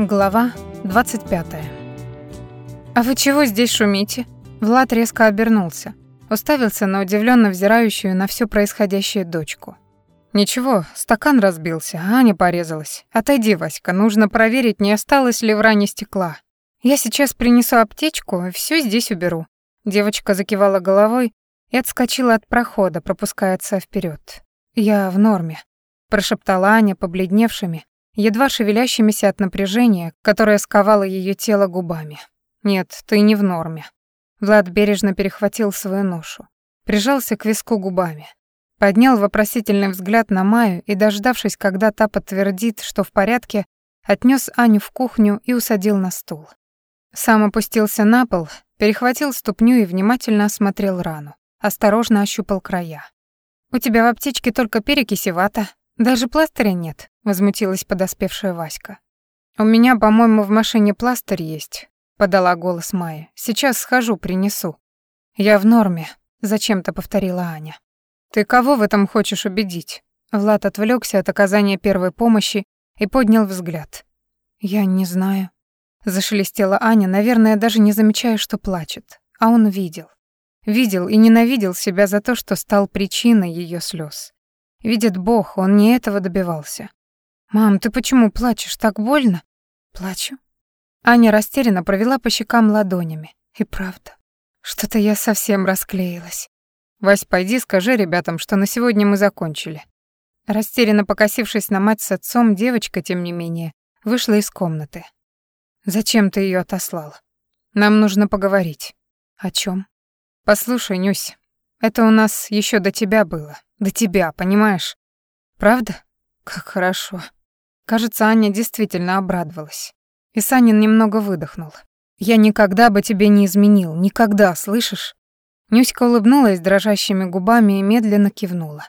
Глава 25. «А вы чего здесь шумите?» Влад резко обернулся, уставился на удивленно взирающую на все происходящее дочку. «Ничего, стакан разбился, Аня порезалась. Отойди, Васька, нужно проверить, не осталось ли в ране стекла. Я сейчас принесу аптечку и все здесь уберу». Девочка закивала головой и отскочила от прохода, пропуская отца вперед. «Я в норме», — прошептала Аня побледневшими, едва шевелящимися от напряжения, которое сковало ее тело губами. «Нет, ты не в норме». Влад бережно перехватил свою ношу, прижался к виску губами, поднял вопросительный взгляд на Маю и, дождавшись, когда та подтвердит, что в порядке, отнес Аню в кухню и усадил на стул. Сам опустился на пол, перехватил ступню и внимательно осмотрел рану, осторожно ощупал края. «У тебя в аптечке только перекиси вата, даже пластыря нет», — возмутилась подоспевшая Васька. «У меня, по-моему, в машине пластырь есть», — подала голос Майя. «Сейчас схожу, принесу». «Я в норме», — зачем-то повторила Аня. «Ты кого в этом хочешь убедить?» Влад отвлекся от оказания первой помощи и поднял взгляд. «Я не знаю», — зашелестела Аня, наверное, даже не замечая, что плачет. А он видел. Видел и ненавидел себя за то, что стал причиной ее слез. Видит Бог, он не этого добивался. «Мам, ты почему плачешь? Так больно?» «Плачу?» Аня растерянно провела по щекам ладонями. И правда, что-то я совсем расклеилась. «Вась, пойди скажи ребятам, что на сегодня мы закончили». Растерянно покосившись на мать с отцом, девочка, тем не менее, вышла из комнаты. «Зачем ты ее отослал? Нам нужно поговорить». «О чем? «Послушай, Нюсь, это у нас еще до тебя было. До тебя, понимаешь? Правда? Как хорошо. Кажется, Аня действительно обрадовалась. И Санин немного выдохнул. «Я никогда бы тебе не изменил, никогда, слышишь?» Нюська улыбнулась дрожащими губами и медленно кивнула.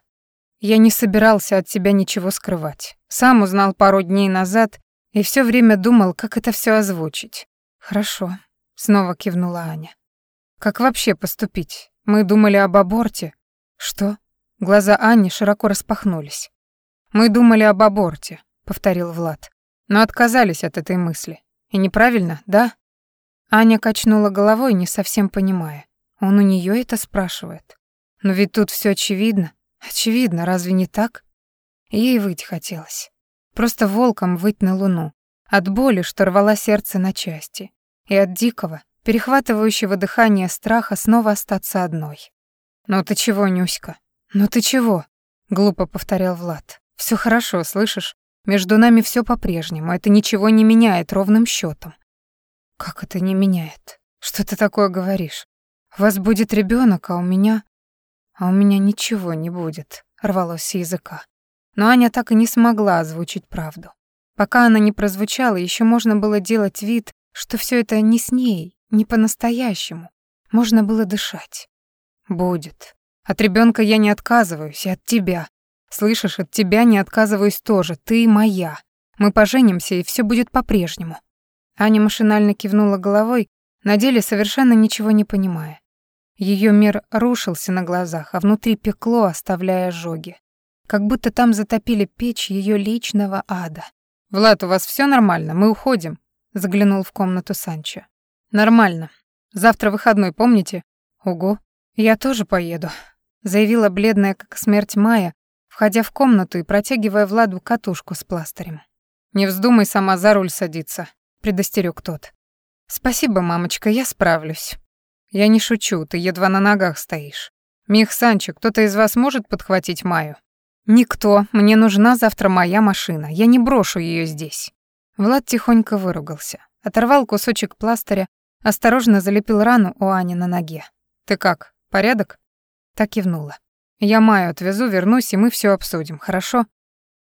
«Я не собирался от тебя ничего скрывать. Сам узнал пару дней назад и все время думал, как это все озвучить». «Хорошо», — снова кивнула Аня. «Как вообще поступить? Мы думали об аборте. Что? Глаза Анни широко распахнулись. Мы думали об аборте, повторил Влад. Но отказались от этой мысли. И неправильно, да? Аня качнула головой, не совсем понимая. Он у нее это спрашивает. Но ведь тут все очевидно. Очевидно, разве не так? Ей выть хотелось. Просто волком выть на луну. От боли, что рвала сердце на части. И от дикого, перехватывающего дыхание страха снова остаться одной. «Ну ты чего, Нюська? Ну ты чего?» — глупо повторял Влад. «Всё хорошо, слышишь? Между нами всё по-прежнему, это ничего не меняет ровным счётом». «Как это не меняет? Что ты такое говоришь? У вас будет ребёнок, а у меня...» «А у меня ничего не будет», — рвалось с языка. Но Аня так и не смогла озвучить правду. Пока она не прозвучала, ещё можно было делать вид, что всё это не с ней, не по-настоящему. Можно было дышать. Будет. От ребенка я не отказываюсь, и от тебя. Слышишь, от тебя не отказываюсь тоже. Ты моя. Мы поженимся, и все будет по-прежнему. Аня машинально кивнула головой, на деле совершенно ничего не понимая. Ее мир рушился на глазах, а внутри пекло, оставляя ожоги. Как будто там затопили печь ее личного ада. «Влад, у вас все нормально? Мы уходим», — заглянул в комнату Санчо. Нормально. Завтра выходной, помните? Ого. Я тоже поеду, заявила бледная как смерть Майя, входя в комнату и протягивая Владу катушку с пластырем. Не вздумай сама за руль садиться, предостерег тот. Спасибо, мамочка, я справлюсь. Я не шучу, ты едва на ногах стоишь. Мих Санчо, кто-то из вас может подхватить Майю? Никто, мне нужна завтра моя машина, я не брошу ее здесь. Влад тихонько выругался, оторвал кусочек пластыря Осторожно залепил рану у Ани на ноге. «Ты как, порядок?» Так кивнула. «Я Майю отвезу, вернусь, и мы все обсудим, хорошо?»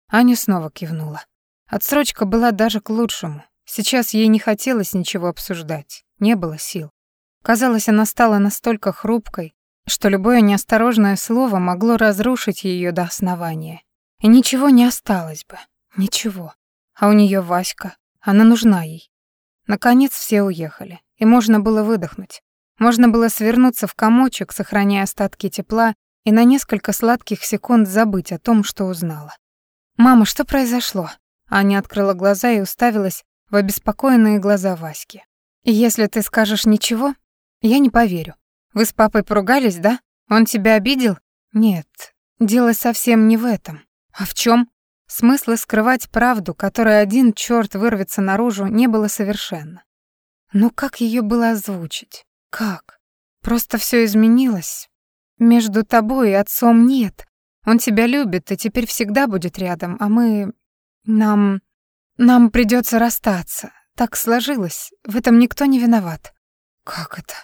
Аня снова кивнула. Отсрочка была даже к лучшему. Сейчас ей не хотелось ничего обсуждать, не было сил. Казалось, она стала настолько хрупкой, что любое неосторожное слово могло разрушить ее до основания. И ничего не осталось бы. Ничего. А у нее Васька. Она нужна ей. Наконец все уехали и можно было выдохнуть. Можно было свернуться в комочек, сохраняя остатки тепла, и на несколько сладких секунд забыть о том, что узнала. «Мама, что произошло?» Аня открыла глаза и уставилась в обеспокоенные глаза Васьки. Если ты скажешь ничего, я не поверю. Вы с папой поругались, да? Он тебя обидел? Нет, дело совсем не в этом. А в чем? Смысла скрывать правду, которая один черт вырвется наружу, не было совершенно. Но как ее было озвучить? Как? Просто все изменилось. Между тобой и отцом нет. Он тебя любит и теперь всегда будет рядом, а мы... Нам... Нам придется расстаться. Так сложилось. В этом никто не виноват. Как это?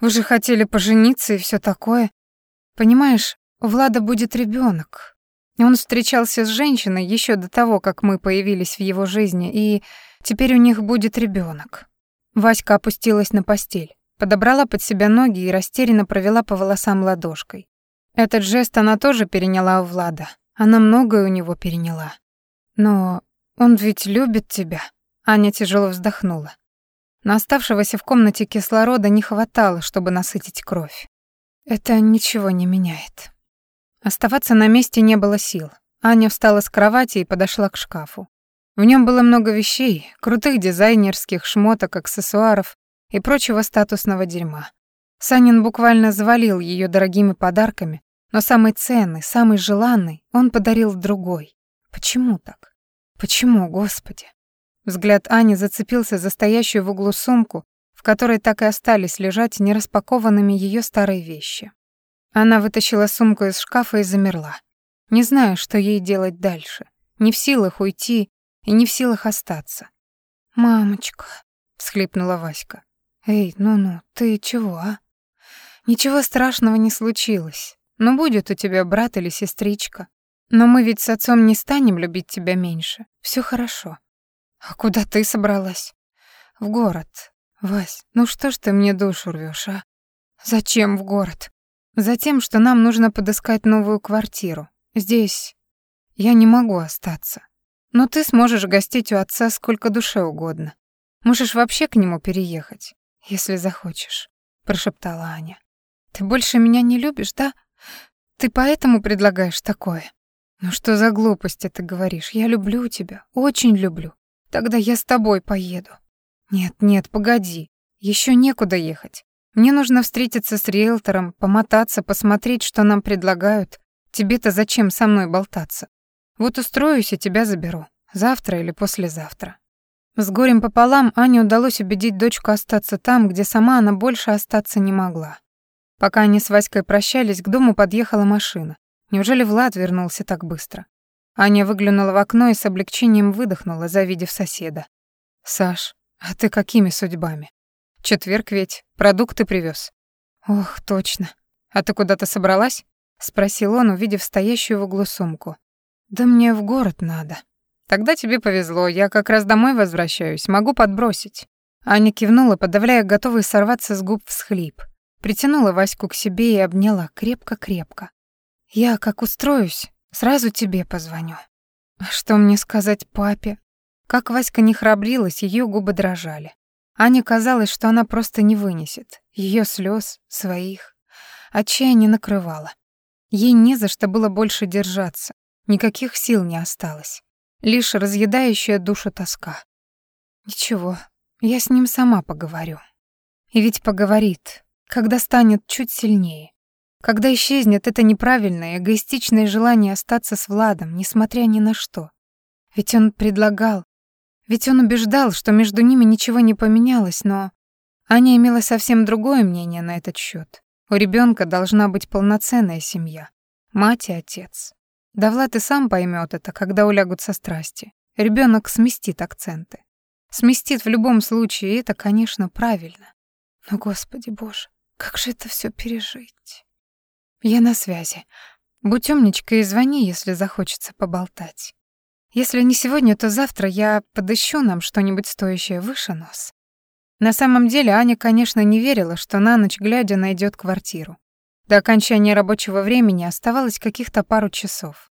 Вы же хотели пожениться и все такое. Понимаешь, у Влада будет ребенок. Он встречался с женщиной еще до того, как мы появились в его жизни, и теперь у них будет ребенок. Васька опустилась на постель, подобрала под себя ноги и растерянно провела по волосам ладошкой. Этот жест она тоже переняла у Влада. Она многое у него переняла. Но он ведь любит тебя. Аня тяжело вздохнула. На оставшегося в комнате кислорода не хватало, чтобы насытить кровь. Это ничего не меняет. Оставаться на месте не было сил. Аня встала с кровати и подошла к шкафу. В нем было много вещей, крутых дизайнерских шмоток, аксессуаров и прочего статусного дерьма. Санин буквально завалил ее дорогими подарками, но самый ценный, самый желанный он подарил другой. Почему так? Почему, Господи? Взгляд Ани зацепился за стоящую в углу сумку, в которой так и остались лежать нераспакованными ее старые вещи. Она вытащила сумку из шкафа и замерла, не зная, что ей делать дальше, не в силах уйти и не в силах остаться. «Мамочка», — всхлипнула Васька. «Эй, ну-ну, ты чего, а? Ничего страшного не случилось. Ну, будет у тебя брат или сестричка. Но мы ведь с отцом не станем любить тебя меньше. Все хорошо. А куда ты собралась? В город. Вась, ну что ж ты мне душу рвешь, а? Зачем в город? Затем, что нам нужно подыскать новую квартиру. Здесь я не могу остаться. Но ты сможешь гостить у отца сколько душе угодно. Можешь вообще к нему переехать, если захочешь, прошептала Аня. Ты больше меня не любишь, да? Ты поэтому предлагаешь такое? Ну что за глупости ты говоришь? Я люблю тебя, очень люблю. Тогда я с тобой поеду. Нет, нет, погоди. Еще некуда ехать. Мне нужно встретиться с риэлтором, помотаться, посмотреть, что нам предлагают. Тебе-то зачем со мной болтаться? Вот устроюсь и тебя заберу. Завтра или послезавтра. С горем пополам Ане удалось убедить дочку остаться там, где сама она больше остаться не могла. Пока они с Васькой прощались, к дому подъехала машина. Неужели Влад вернулся так быстро? Аня выглянула в окно и с облегчением выдохнула, завидев соседа. «Саш, а ты какими судьбами? Четверг ведь, продукты привез. «Ох, точно. А ты куда-то собралась?» — спросил он, увидев стоящую в углу сумку. «Да мне в город надо». «Тогда тебе повезло, я как раз домой возвращаюсь, могу подбросить». Аня кивнула, подавляя готовый сорваться с губ всхлип. Притянула Ваську к себе и обняла крепко-крепко. «Я, как устроюсь, сразу тебе позвоню». А что мне сказать папе? Как Васька не храбрилась, ее губы дрожали. Ане казалось, что она просто не вынесет. Ее слез, своих. Отчаяние накрывало. Ей не за что было больше держаться. Никаких сил не осталось. Лишь разъедающая душу тоска. Ничего, я с ним сама поговорю. И ведь поговорит, когда станет чуть сильнее, когда исчезнет это неправильное, эгоистичное желание остаться с Владом, несмотря ни на что. Ведь он предлагал, ведь он убеждал, что между ними ничего не поменялось, но Аня имела совсем другое мнение на этот счет. У ребенка должна быть полноценная семья, мать и отец. Да Влад и сам поймет это, когда улягутся страсти. Ребенок сместит акценты. Сместит в любом случае, и это, конечно, правильно. Но, Господи Боже, как же это все пережить? Я на связи. Будь умничкой и звони, если захочется поболтать. Если не сегодня, то завтра я подыщу нам что-нибудь стоящее выше нос. На самом деле Аня, конечно, не верила, что на ночь глядя найдет квартиру. До окончания рабочего времени оставалось каких-то пару часов.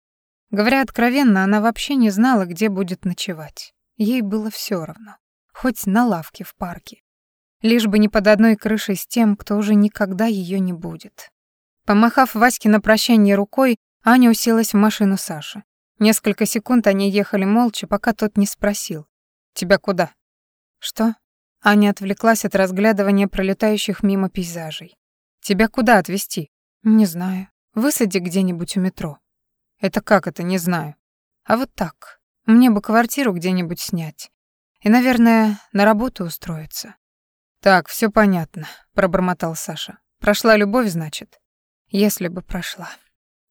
Говоря откровенно, она вообще не знала, где будет ночевать. Ей было все равно. Хоть на лавке в парке лишь бы не под одной крышей с тем, кто уже никогда ее не будет. Помахав Ваське на прощание рукой, Аня уселась в машину Саши. Несколько секунд они ехали молча, пока тот не спросил. «Тебя куда?» Что? Аня отвлеклась от разглядывания пролетающих мимо пейзажей. Тебя куда отвезти? Не знаю. Высади где-нибудь у метро. Это как это, не знаю. А вот так. Мне бы квартиру где-нибудь снять. И, наверное, на работу устроиться. Так, все понятно, пробормотал Саша. Прошла любовь, значит? Если бы прошла.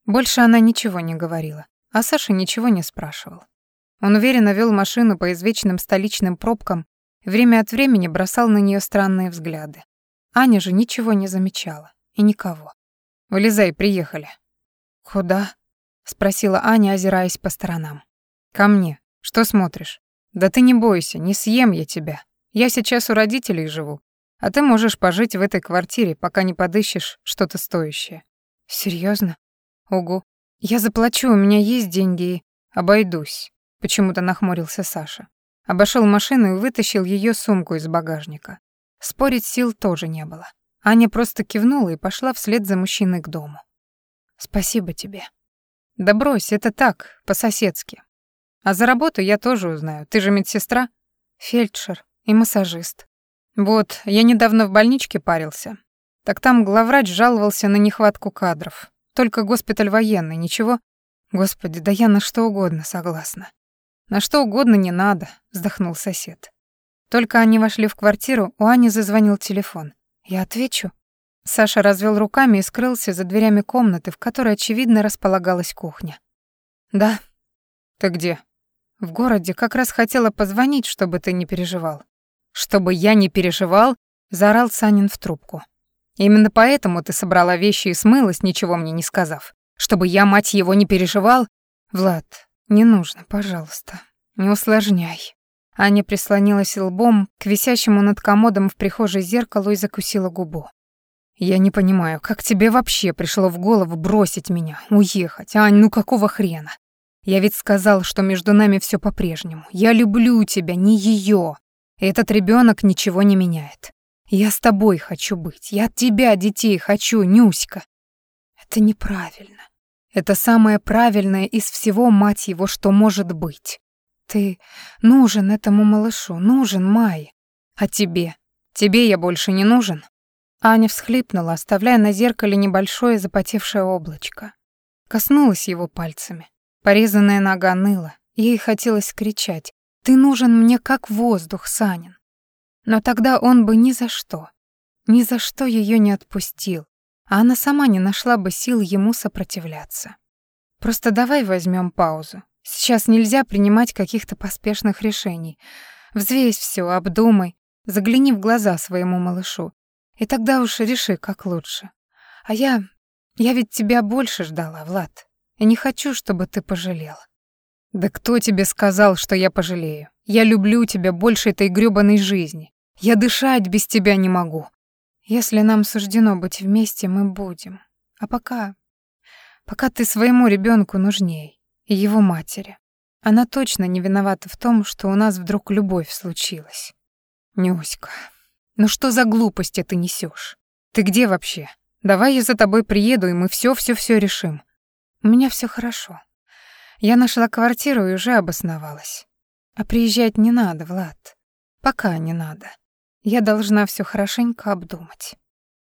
Больше она ничего не говорила, а Саша ничего не спрашивал. Он уверенно вел машину по извечным столичным пробкам, время от времени бросал на нее странные взгляды. Аня же ничего не замечала и никого. «Вылезай, приехали». «Куда?» — спросила Аня, озираясь по сторонам. «Ко мне. Что смотришь?» «Да ты не бойся, не съем я тебя. Я сейчас у родителей живу, а ты можешь пожить в этой квартире, пока не подыщешь что-то стоящее». Серьезно? Ого. Я заплачу, у меня есть деньги и... Обойдусь. Почему-то нахмурился Саша. Обошел машину и вытащил ее сумку из багажника. Спорить сил тоже не было. Аня просто кивнула и пошла вслед за мужчиной к дому. «Спасибо тебе». «Да брось, это так, по-соседски. А за работу я тоже узнаю. Ты же медсестра?» «Фельдшер и массажист». «Вот, я недавно в больничке парился. Так там главврач жаловался на нехватку кадров. Только госпиталь военный, ничего? Господи, да я на что угодно согласна. На что угодно не надо, вздохнул сосед. Только они вошли в квартиру, у Ани зазвонил телефон. Я отвечу. Саша развел руками и скрылся за дверями комнаты, в которой, очевидно, располагалась кухня. «Да». «Ты где?» «В городе. Как раз хотела позвонить, чтобы ты не переживал». «Чтобы я не переживал?» — заорал Санин в трубку. Именно поэтому ты собрала вещи и смылась, ничего мне не сказав. Чтобы я, мать его, не переживал? Влад, не нужно, пожалуйста. Не усложняй. Аня прислонилась лбом к висящему над комодом в прихожей зеркалу и закусила губу. «Я не понимаю, как тебе вообще пришло в голову бросить меня, уехать? Ань, ну какого хрена? Я ведь сказал, что между нами все по-прежнему. Я люблю тебя, не ее. Этот ребенок ничего не меняет. Я с тобой хочу быть. Я от тебя детей хочу, Нюська. Это неправильно. Это самое правильное из всего, мать его, что может быть. Ты нужен этому малышу, нужен Май. А тебе? Тебе я больше не нужен? Аня всхлипнула, оставляя на зеркале небольшое запотевшее облачко. Коснулась его пальцами. Порезанная нога ныла. Ей хотелось кричать. «Ты нужен мне как воздух, Санин. Но тогда он бы ни за что, ни за что ее не отпустил, а она сама не нашла бы сил ему сопротивляться. Просто давай возьмем паузу. Сейчас нельзя принимать каких-то поспешных решений. Взвесь все, обдумай, загляни в глаза своему малышу. И тогда уж реши, как лучше. А я... я ведь тебя больше ждала, Влад. И не хочу, чтобы ты пожалел. Да кто тебе сказал, что я пожалею? Я люблю тебя больше этой грёбаной жизни. Я дышать без тебя не могу. Если нам суждено быть вместе, мы будем. А пока... Пока ты своему ребенку нужней, его матери. Она точно не виновата в том, что у нас вдруг любовь случилась. Нюська, ну что за глупости ты несешь? Ты где вообще? Давай я за тобой приеду, и мы все-все-все решим. У меня все хорошо. Я нашла квартиру и уже обосновалась. А приезжать не надо, Влад. Пока не надо. Я должна все хорошенько обдумать.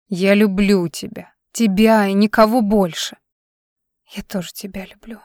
Я люблю тебя, тебя и никого больше. Я тоже тебя люблю.